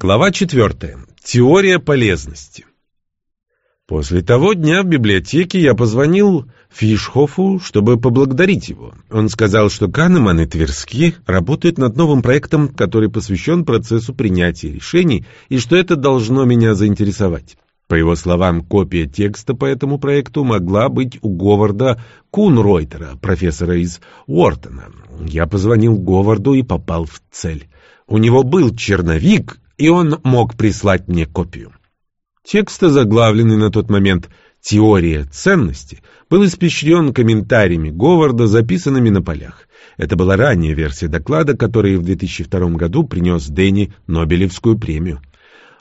Глава 4. Теория полезности. После того дня в библиотеке я позвонил Фишхофу, чтобы поблагодарить его. Он сказал, что Канеман и Тверски работают над новым проектом, который посвящен процессу принятия решений, и что это должно меня заинтересовать. По его словам, копия текста по этому проекту могла быть у Говарда Кунройтера, профессора из Уортона. Я позвонил Говарду и попал в цель. У него был черновик, и он мог прислать мне копию. Текст, заглавленный на тот момент «Теория ценности», был испещрен комментариями Говарда, записанными на полях. Это была ранняя версия доклада, который в 2002 году принес Дэнни Нобелевскую премию.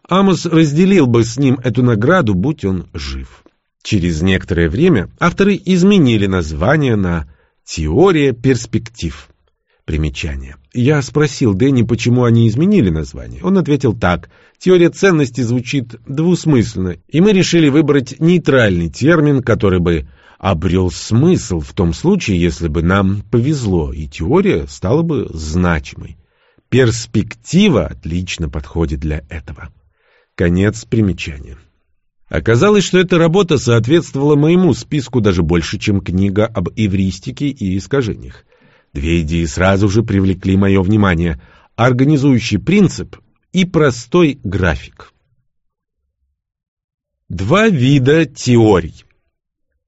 Амос разделил бы с ним эту награду, будь он жив. Через некоторое время авторы изменили название на «Теория перспектив». Примечание. Я спросил Дэнни, почему они изменили название. Он ответил так. Теория ценности звучит двусмысленно, и мы решили выбрать нейтральный термин, который бы обрел смысл в том случае, если бы нам повезло, и теория стала бы значимой. Перспектива отлично подходит для этого. Конец примечания. Оказалось, что эта работа соответствовала моему списку даже больше, чем книга об эвристике и искажениях. Две идеи сразу же привлекли мое внимание – организующий принцип и простой график. Два вида теорий.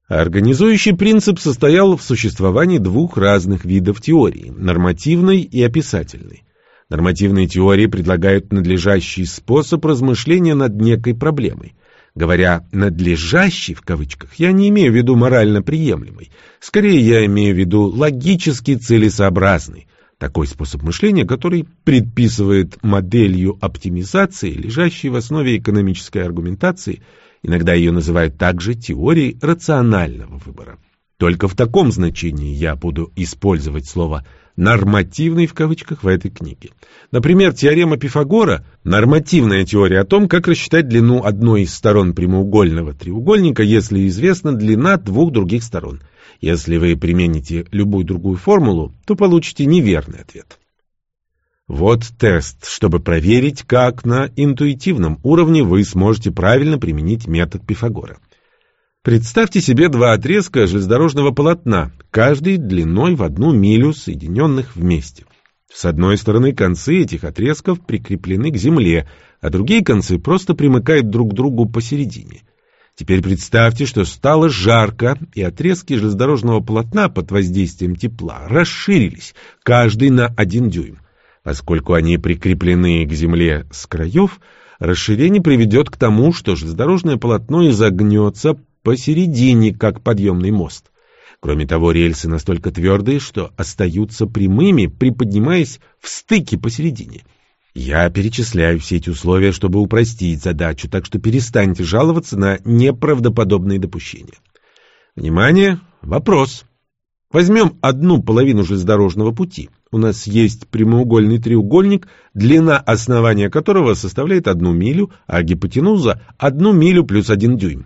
Организующий принцип состоял в существовании двух разных видов теории – нормативной и описательной. Нормативные теории предлагают надлежащий способ размышления над некой проблемой. Говоря «надлежащий» в кавычках, я не имею в виду морально приемлемый. Скорее, я имею в виду логически целесообразный. Такой способ мышления, который предписывает моделью оптимизации, лежащей в основе экономической аргументации, иногда ее называют также теорией рационального выбора. Только в таком значении я буду использовать слово нормативный в кавычках в этой книге. Например, теорема Пифагора – нормативная теория о том, как рассчитать длину одной из сторон прямоугольного треугольника, если известна длина двух других сторон. Если вы примените любую другую формулу, то получите неверный ответ. Вот тест, чтобы проверить, как на интуитивном уровне вы сможете правильно применить метод Пифагора. Представьте себе два отрезка железнодорожного полотна, каждый длиной в одну милю, соединенных вместе. С одной стороны концы этих отрезков прикреплены к земле, а другие концы просто примыкают друг к другу посередине. Теперь представьте, что стало жарко, и отрезки железнодорожного полотна под воздействием тепла расширились, каждый на один дюйм. Поскольку они прикреплены к земле с краев, расширение приведет к тому, что железнодорожное полотно изогнется посередине, как подъемный мост. Кроме того, рельсы настолько твердые, что остаются прямыми, приподнимаясь в стыке посередине. Я перечисляю все эти условия, чтобы упростить задачу, так что перестаньте жаловаться на неправдоподобные допущения. Внимание! Вопрос. Возьмем одну половину железнодорожного пути. У нас есть прямоугольный треугольник, длина основания которого составляет одну милю, а гипотенуза — одну милю плюс один дюйм.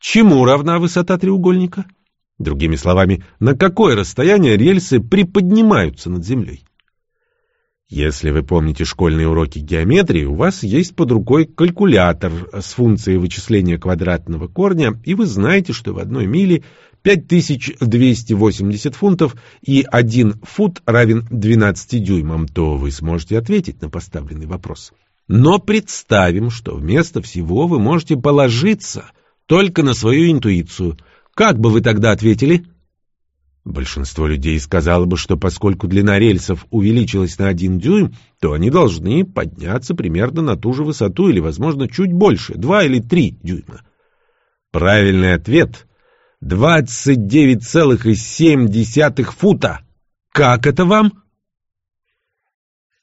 Чему равна высота треугольника? Другими словами, на какое расстояние рельсы приподнимаются над землей? Если вы помните школьные уроки геометрии, у вас есть под рукой калькулятор с функцией вычисления квадратного корня, и вы знаете, что в одной миле 5280 фунтов и 1 фут равен 12 дюймам, то вы сможете ответить на поставленный вопрос. Но представим, что вместо всего вы можете положиться только на свою интуицию. Как бы вы тогда ответили? Большинство людей сказало бы, что поскольку длина рельсов увеличилась на один дюйм, то они должны подняться примерно на ту же высоту или, возможно, чуть больше, два или три дюйма. Правильный ответ — 29,7 фута. Как это вам?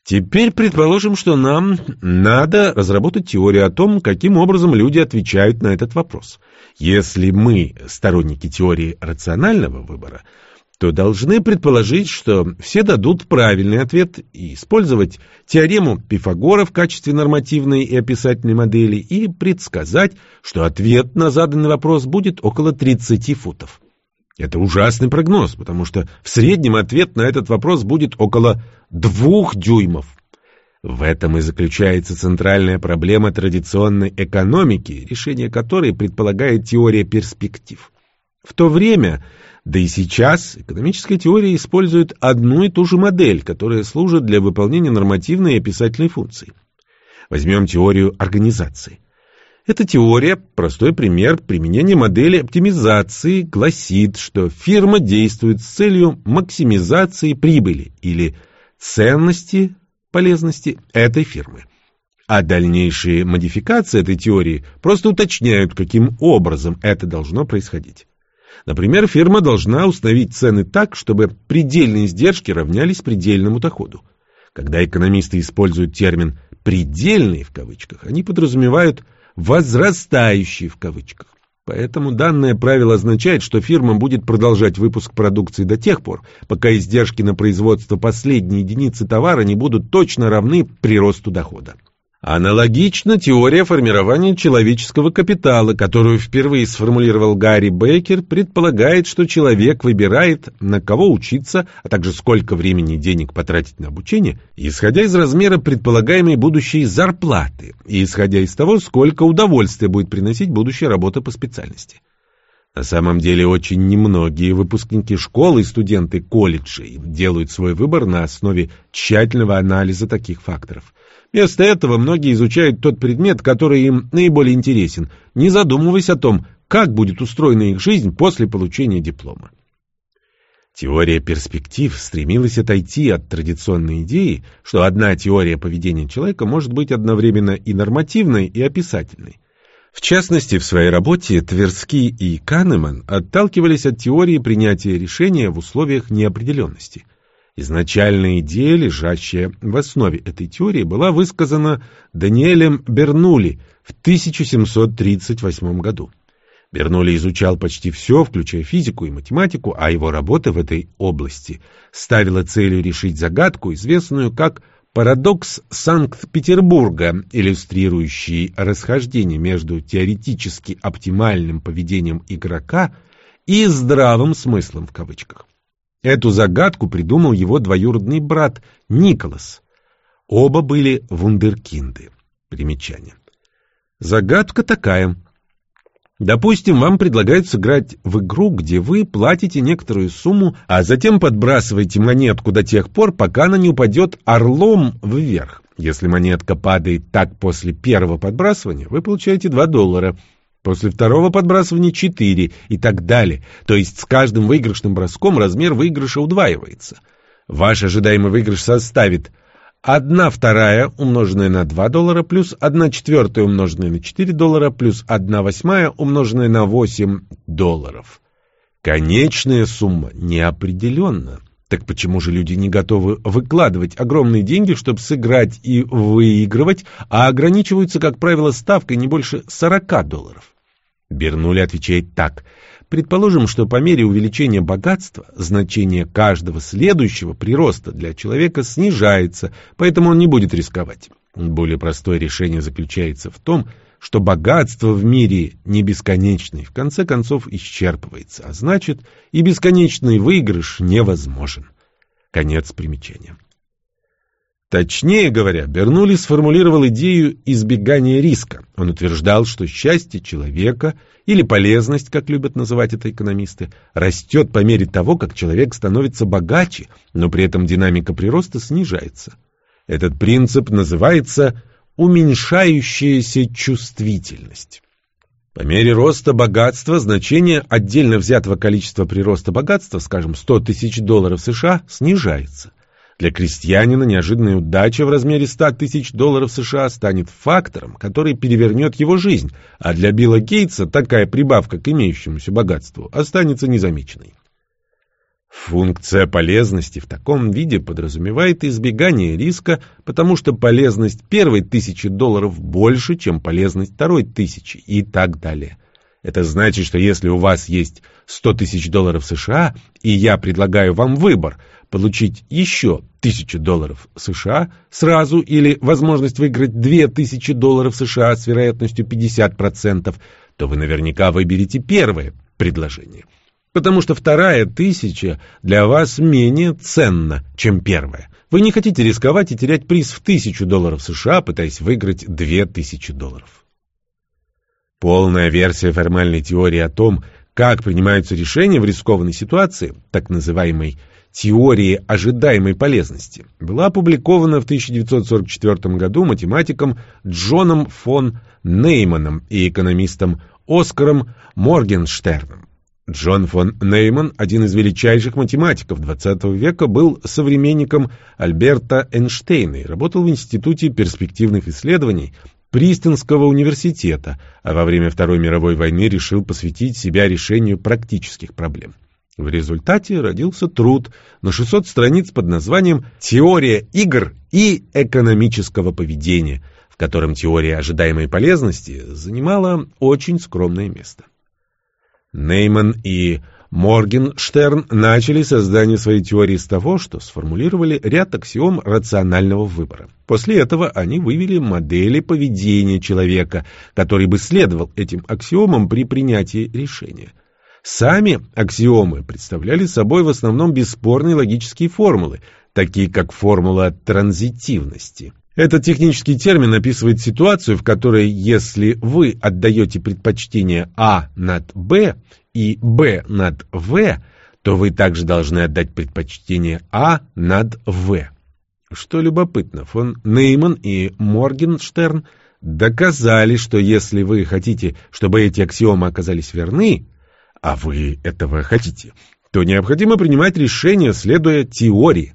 Теперь предположим, что нам надо разработать теорию о том, каким образом люди отвечают на этот вопрос. Если мы сторонники теории рационального выбора, то должны предположить, что все дадут правильный ответ и использовать теорему Пифагора в качестве нормативной и описательной модели и предсказать, что ответ на заданный вопрос будет около 30 футов. Это ужасный прогноз, потому что в среднем ответ на этот вопрос будет около двух дюймов. В этом и заключается центральная проблема традиционной экономики, решение которой предполагает теория перспектив. В то время, да и сейчас, экономическая теория использует одну и ту же модель, которая служит для выполнения нормативной и описательной функций. Возьмем теорию организации. Эта теория, простой пример применения модели оптимизации, гласит, что фирма действует с целью максимизации прибыли или ценности, полезности этой фирмы. А дальнейшие модификации этой теории просто уточняют, каким образом это должно происходить. Например, фирма должна установить цены так, чтобы предельные издержки равнялись предельному доходу. Когда экономисты используют термин «предельный» в кавычках, они подразумевают «возрастающий» в кавычках. Поэтому данное правило означает, что фирма будет продолжать выпуск продукции до тех пор, пока издержки на производство последней единицы товара не будут точно равны приросту дохода. Аналогично теория формирования человеческого капитала, которую впервые сформулировал Гарри Бейкер, предполагает, что человек выбирает, на кого учиться, а также сколько времени и денег потратить на обучение, исходя из размера предполагаемой будущей зарплаты и исходя из того, сколько удовольствия будет приносить будущая работа по специальности. На самом деле очень немногие выпускники школы и студенты колледжей делают свой выбор на основе тщательного анализа таких факторов. Вместо этого многие изучают тот предмет, который им наиболее интересен, не задумываясь о том, как будет устроена их жизнь после получения диплома. Теория перспектив стремилась отойти от традиционной идеи, что одна теория поведения человека может быть одновременно и нормативной, и описательной. В частности, в своей работе Тверский и Канеман отталкивались от теории принятия решения в условиях неопределенности – Изначальная идея, лежащая в основе этой теории, была высказана Даниэлем Бернули в 1738 году. Бернули изучал почти все, включая физику и математику, а его работа в этой области ставила целью решить загадку, известную как парадокс Санкт-Петербурга, иллюстрирующий расхождение между теоретически оптимальным поведением игрока и здравым смыслом в кавычках. Эту загадку придумал его двоюродный брат Николас. Оба были вундеркинды. Примечание. Загадка такая. Допустим, вам предлагают сыграть в игру, где вы платите некоторую сумму, а затем подбрасываете монетку до тех пор, пока она не упадет орлом вверх. Если монетка падает так после первого подбрасывания, вы получаете 2 доллара – После второго подбрасывания 4 и так далее. То есть с каждым выигрышным броском размер выигрыша удваивается. Ваш ожидаемый выигрыш составит 1 вторая умноженная на 2 доллара плюс 1 четвертая умноженная на 4 доллара плюс 1 восьмая умноженная на 8 долларов. Конечная сумма неопределенна. Так почему же люди не готовы выкладывать огромные деньги, чтобы сыграть и выигрывать, а ограничиваются, как правило, ставкой не больше 40 долларов? Бернули отвечает так. Предположим, что по мере увеличения богатства значение каждого следующего прироста для человека снижается, поэтому он не будет рисковать. Более простое решение заключается в том, что богатство в мире не бесконечное, в конце концов исчерпывается, а значит и бесконечный выигрыш невозможен. Конец примечания. Точнее говоря, Бернули сформулировал идею избегания риска. Он утверждал, что счастье человека, или полезность, как любят называть это экономисты, растет по мере того, как человек становится богаче, но при этом динамика прироста снижается. Этот принцип называется уменьшающаяся чувствительность. По мере роста богатства значение отдельно взятого количества прироста богатства, скажем, 100 тысяч долларов США, снижается. Для крестьянина неожиданная удача в размере 100 тысяч долларов США станет фактором, который перевернет его жизнь, а для Билла Гейтса такая прибавка к имеющемуся богатству останется незамеченной. Функция полезности в таком виде подразумевает избегание риска, потому что полезность первой тысячи долларов больше, чем полезность второй тысячи и так далее. Это значит, что если у вас есть 100 тысяч долларов США, и я предлагаю вам выбор – получить еще тысячу долларов США сразу или возможность выиграть две тысячи долларов США с вероятностью 50%, то вы наверняка выберете первое предложение. Потому что вторая тысяча для вас менее ценна, чем первая. Вы не хотите рисковать и терять приз в тысячу долларов США, пытаясь выиграть две тысячи долларов. Полная версия формальной теории о том, как принимаются решения в рискованной ситуации, так называемой теории ожидаемой полезности, была опубликована в 1944 году математиком Джоном фон Нейманом и экономистом Оскаром Моргенштерном. Джон фон Нейман, один из величайших математиков XX века, был современником Альберта Эйнштейна и работал в Институте перспективных исследований Пристинского университета, а во время Второй мировой войны решил посвятить себя решению практических проблем. В результате родился труд на 600 страниц под названием «Теория игр и экономического поведения», в котором теория ожидаемой полезности занимала очень скромное место. Нейман и Моргенштерн начали создание своей теории с того, что сформулировали ряд аксиом рационального выбора. После этого они вывели модели поведения человека, который бы следовал этим аксиомам при принятии решения. Сами аксиомы представляли собой в основном бесспорные логические формулы, такие как формула транзитивности. Этот технический термин описывает ситуацию, в которой если вы отдаете предпочтение А над Б и Б над В, то вы также должны отдать предпочтение А над В. Что любопытно, фон Нейман и Моргенштерн доказали, что если вы хотите, чтобы эти аксиомы оказались верны, а вы этого хотите, то необходимо принимать решение, следуя теории.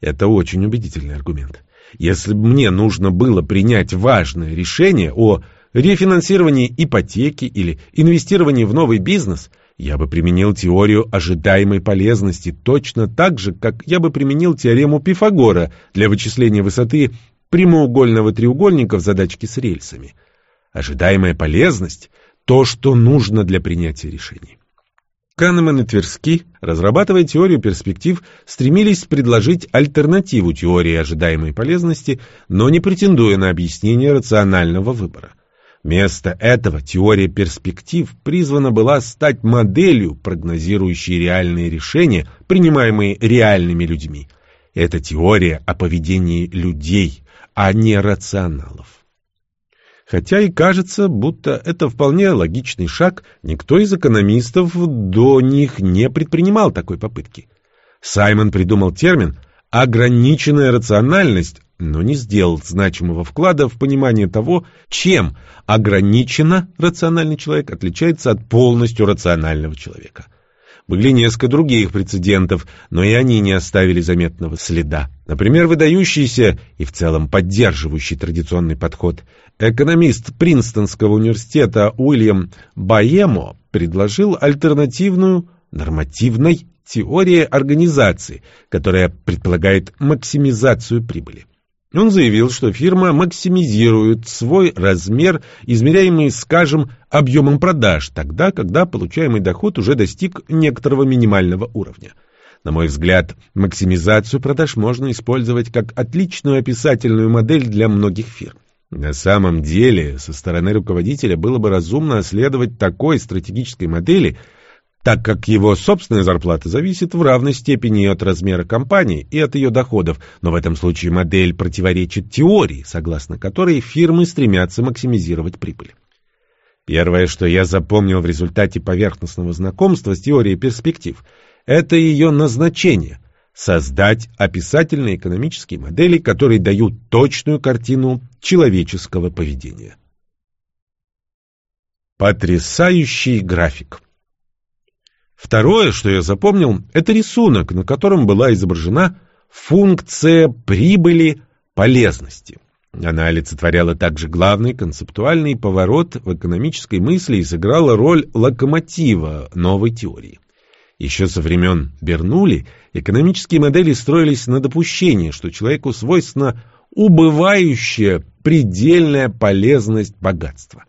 Это очень убедительный аргумент. Если бы мне нужно было принять важное решение о рефинансировании ипотеки или инвестировании в новый бизнес, я бы применил теорию ожидаемой полезности точно так же, как я бы применил теорему Пифагора для вычисления высоты прямоугольного треугольника в задачке с рельсами. Ожидаемая полезность – то, что нужно для принятия решений. Канеман и Тверски, разрабатывая теорию перспектив, стремились предложить альтернативу теории ожидаемой полезности, но не претендуя на объяснение рационального выбора. Вместо этого теория перспектив призвана была стать моделью, прогнозирующей реальные решения, принимаемые реальными людьми. Это теория о поведении людей, а не рационалов. Хотя и кажется, будто это вполне логичный шаг, никто из экономистов до них не предпринимал такой попытки. Саймон придумал термин «ограниченная рациональность», но не сделал значимого вклада в понимание того, чем ограниченно рациональный человек отличается от полностью рационального человека. Были несколько других прецедентов, но и они не оставили заметного следа. Например, выдающийся и в целом поддерживающий традиционный подход экономист Принстонского университета Уильям Баемо предложил альтернативную нормативной теории организации, которая предполагает максимизацию прибыли. Он заявил, что фирма максимизирует свой размер, измеряемый, скажем, объемом продаж, тогда, когда получаемый доход уже достиг некоторого минимального уровня. На мой взгляд, максимизацию продаж можно использовать как отличную описательную модель для многих фирм. На самом деле, со стороны руководителя было бы разумно следовать такой стратегической модели – так как его собственная зарплата зависит в равной степени от размера компании и от ее доходов, но в этом случае модель противоречит теории, согласно которой фирмы стремятся максимизировать прибыль. Первое, что я запомнил в результате поверхностного знакомства с теорией перспектив, это ее назначение – создать описательные экономические модели, которые дают точную картину человеческого поведения. Потрясающий график Второе, что я запомнил, это рисунок, на котором была изображена функция прибыли полезности. Она олицетворяла также главный концептуальный поворот в экономической мысли и сыграла роль локомотива новой теории. Еще со времен Бернули экономические модели строились на допущении, что человеку свойственна убывающая предельная полезность богатства.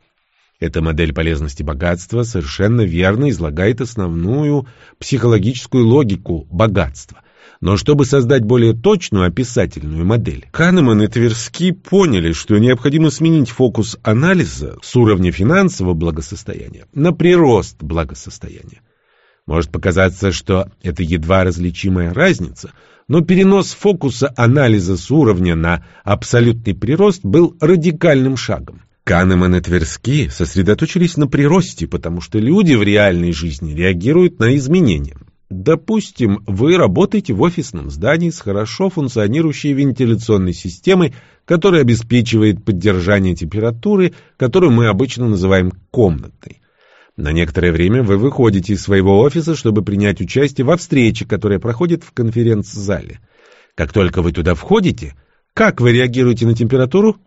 Эта модель полезности богатства совершенно верно излагает основную психологическую логику богатства. Но чтобы создать более точную описательную модель, Канеман и Тверски поняли, что необходимо сменить фокус анализа с уровня финансового благосостояния на прирост благосостояния. Может показаться, что это едва различимая разница, но перенос фокуса анализа с уровня на абсолютный прирост был радикальным шагом. Канеман и Тверски сосредоточились на приросте, потому что люди в реальной жизни реагируют на изменения. Допустим, вы работаете в офисном здании с хорошо функционирующей вентиляционной системой, которая обеспечивает поддержание температуры, которую мы обычно называем комнатной. На некоторое время вы выходите из своего офиса, чтобы принять участие во встрече, которая проходит в конференц-зале. Как только вы туда входите, как вы реагируете на температуру?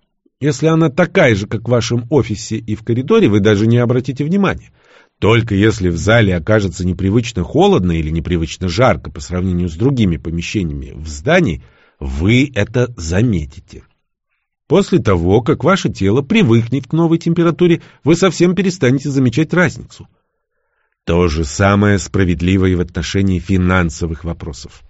Если она такая же, как в вашем офисе и в коридоре, вы даже не обратите внимания. Только если в зале окажется непривычно холодно или непривычно жарко по сравнению с другими помещениями в здании, вы это заметите. После того, как ваше тело привыкнет к новой температуре, вы совсем перестанете замечать разницу. То же самое справедливо и в отношении финансовых вопросов.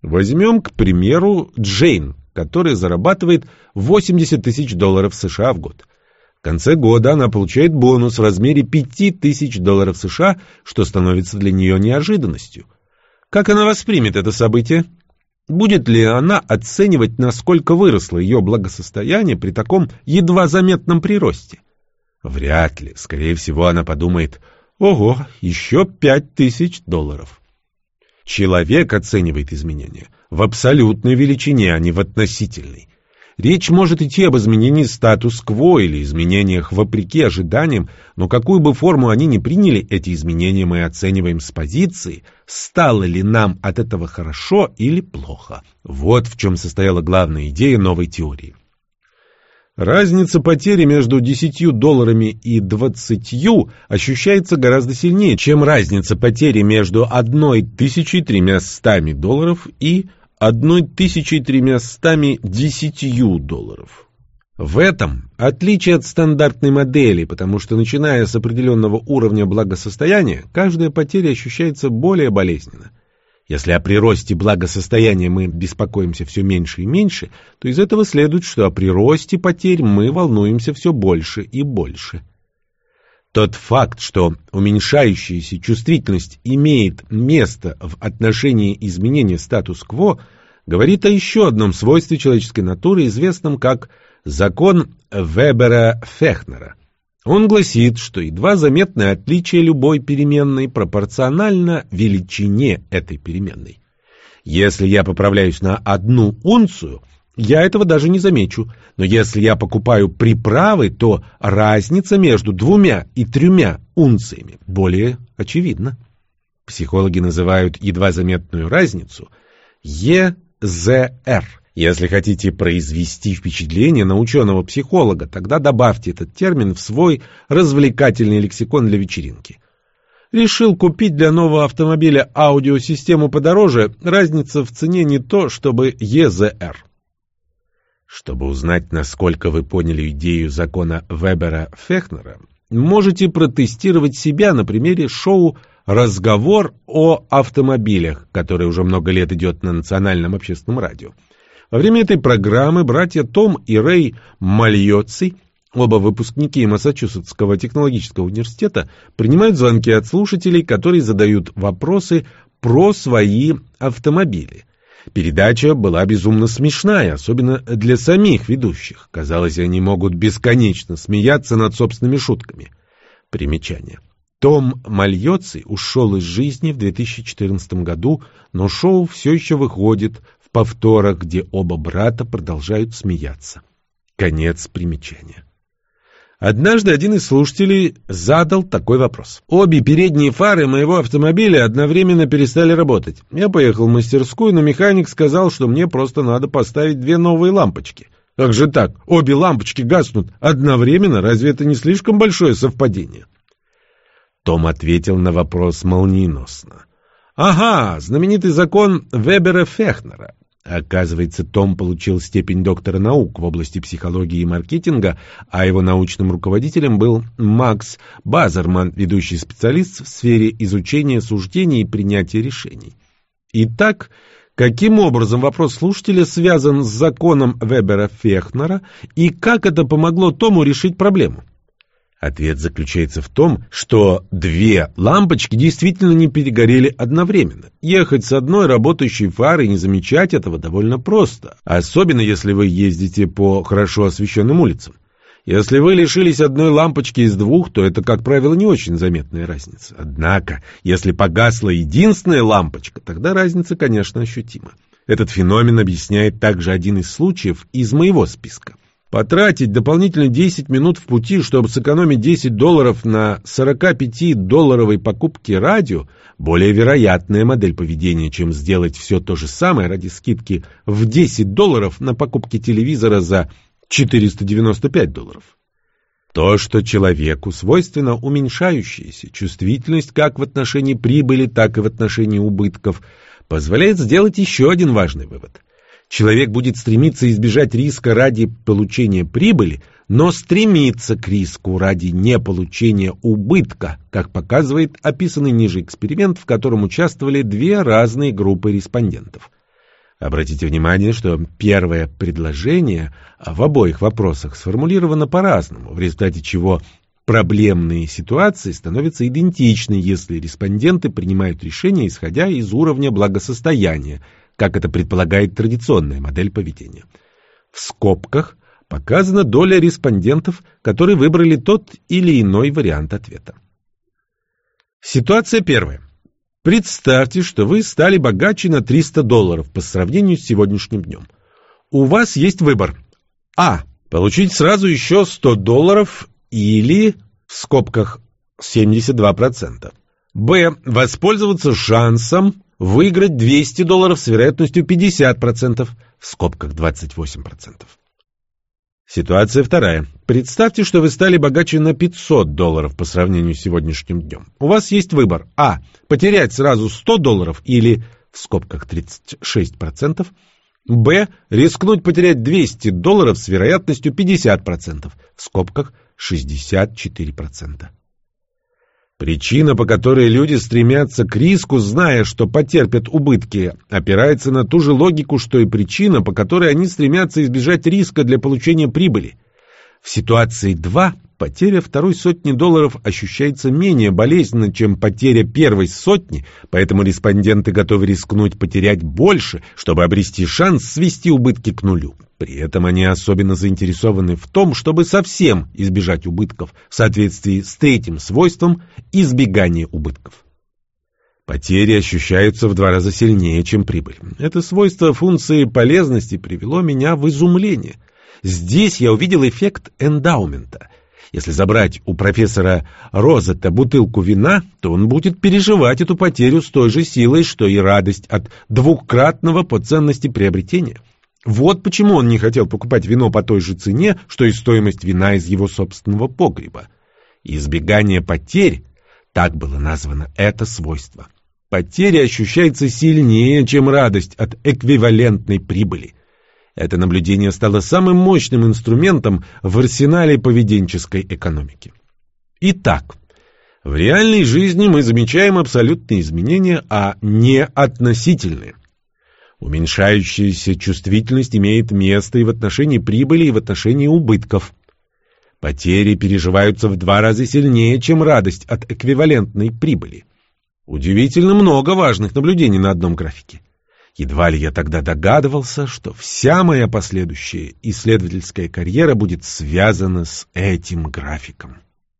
Возьмем, к примеру, Джейн, которая зарабатывает 80 тысяч долларов США в год. В конце года она получает бонус в размере 5 тысяч долларов США, что становится для нее неожиданностью. Как она воспримет это событие? Будет ли она оценивать, насколько выросло ее благосостояние при таком едва заметном приросте? Вряд ли. Скорее всего, она подумает, ого, еще пять тысяч долларов. Человек оценивает изменения в абсолютной величине, а не в относительной. Речь может идти об изменении статус-кво или изменениях вопреки ожиданиям, но какую бы форму они ни приняли, эти изменения мы оцениваем с позиции, стало ли нам от этого хорошо или плохо. Вот в чем состояла главная идея новой теории. Разница потери между 10 долларами и 20 ощущается гораздо сильнее, чем разница потери между 1300 долларов и 1310 долларов. В этом отличие от стандартной модели, потому что начиная с определенного уровня благосостояния, каждая потеря ощущается более болезненно. Если о приросте благосостояния мы беспокоимся все меньше и меньше, то из этого следует, что о приросте потерь мы волнуемся все больше и больше. Тот факт, что уменьшающаяся чувствительность имеет место в отношении изменения статус-кво, говорит о еще одном свойстве человеческой натуры, известном как закон Вебера-Фехнера. Он гласит, что едва заметное отличие любой переменной пропорционально величине этой переменной. Если я поправляюсь на одну унцию – я этого даже не замечу. Но если я покупаю приправы, то разница между двумя и тремя унциями более очевидна. Психологи называют едва заметную разницу ЕЗР. Если хотите произвести впечатление на ученого-психолога, тогда добавьте этот термин в свой развлекательный лексикон для вечеринки. Решил купить для нового автомобиля аудиосистему подороже, разница в цене не то, чтобы ЕЗР. Чтобы узнать, насколько вы поняли идею закона Вебера-Фехнера, можете протестировать себя на примере шоу «Разговор о автомобилях», которое уже много лет идет на национальном общественном радио. Во время этой программы братья Том и Рэй Мальоци, оба выпускники Массачусетского технологического университета, принимают звонки от слушателей, которые задают вопросы про свои автомобили. Передача была безумно смешная, особенно для самих ведущих. Казалось, они могут бесконечно смеяться над собственными шутками. Примечание. Том Мальоци ушел из жизни в 2014 году, но шоу все еще выходит в повторах, где оба брата продолжают смеяться. Конец примечания. Однажды один из слушателей задал такой вопрос. Обе передние фары моего автомобиля одновременно перестали работать. Я поехал в мастерскую, но механик сказал, что мне просто надо поставить две новые лампочки. Как же так? Обе лампочки гаснут одновременно? Разве это не слишком большое совпадение? Том ответил на вопрос молниеносно. Ага, знаменитый закон Вебера-Фехнера. Оказывается, Том получил степень доктора наук в области психологии и маркетинга, а его научным руководителем был Макс Базерман, ведущий специалист в сфере изучения суждений и принятия решений. Итак, каким образом вопрос слушателя связан с законом Вебера-Фехнера и как это помогло Тому решить проблему? Ответ заключается в том, что две лампочки действительно не перегорели одновременно. Ехать с одной работающей фарой и не замечать этого довольно просто, особенно если вы ездите по хорошо освещенным улицам. Если вы лишились одной лампочки из двух, то это, как правило, не очень заметная разница. Однако, если погасла единственная лампочка, тогда разница, конечно, ощутима. Этот феномен объясняет также один из случаев из моего списка. Потратить дополнительно 10 минут в пути, чтобы сэкономить 10 долларов на 45-долларовой покупке радио, более вероятная модель поведения, чем сделать все то же самое ради скидки в 10 долларов на покупке телевизора за 495 долларов. То, что человеку свойственно уменьшающаяся чувствительность как в отношении прибыли, так и в отношении убытков, позволяет сделать еще один важный вывод. Человек будет стремиться избежать риска ради получения прибыли, но стремиться к риску ради неполучения убытка, как показывает описанный ниже эксперимент, в котором участвовали две разные группы респондентов. Обратите внимание, что первое предложение в обоих вопросах сформулировано по-разному, в результате чего проблемные ситуации становятся идентичны, если респонденты принимают решения, исходя из уровня благосостояния, как это предполагает традиционная модель поведения. В скобках показана доля респондентов, которые выбрали тот или иной вариант ответа. Ситуация первая. Представьте, что вы стали богаче на 300 долларов по сравнению с сегодняшним днем. У вас есть выбор. А. Получить сразу еще 100 долларов или, в скобках, 72%. Б. Воспользоваться шансом выиграть 200 долларов с вероятностью 50%, в скобках 28%. Ситуация вторая. Представьте, что вы стали богаче на 500 долларов по сравнению с сегодняшним днем. У вас есть выбор. А. Потерять сразу 100 долларов или, в скобках 36%. Б. Рискнуть потерять 200 долларов с вероятностью 50%, в скобках 64%. Причина, по которой люди стремятся к риску, зная, что потерпят убытки, опирается на ту же логику, что и причина, по которой они стремятся избежать риска для получения прибыли. В ситуации 2 потеря второй сотни долларов ощущается менее болезненно, чем потеря первой сотни, поэтому респонденты готовы рискнуть потерять больше, чтобы обрести шанс свести убытки к нулю. При этом они особенно заинтересованы в том, чтобы совсем избежать убытков в соответствии с третьим свойством избегания убытков. Потери ощущаются в два раза сильнее, чем прибыль. Это свойство функции полезности привело меня в изумление. Здесь я увидел эффект эндаумента. Если забрать у профессора Розетта бутылку вина, то он будет переживать эту потерю с той же силой, что и радость от двукратного по ценности приобретения. Вот почему он не хотел покупать вино по той же цене, что и стоимость вина из его собственного погреба. Избегание потерь, так было названо это свойство. Потеря ощущается сильнее, чем радость от эквивалентной прибыли. Это наблюдение стало самым мощным инструментом в арсенале поведенческой экономики. Итак, в реальной жизни мы замечаем абсолютные изменения, а не относительные. Уменьшающаяся чувствительность имеет место и в отношении прибыли, и в отношении убытков. Потери переживаются в два раза сильнее, чем радость от эквивалентной прибыли. Удивительно много важных наблюдений на одном графике. Едва ли я тогда догадывался, что вся моя последующая исследовательская карьера будет связана с этим графиком.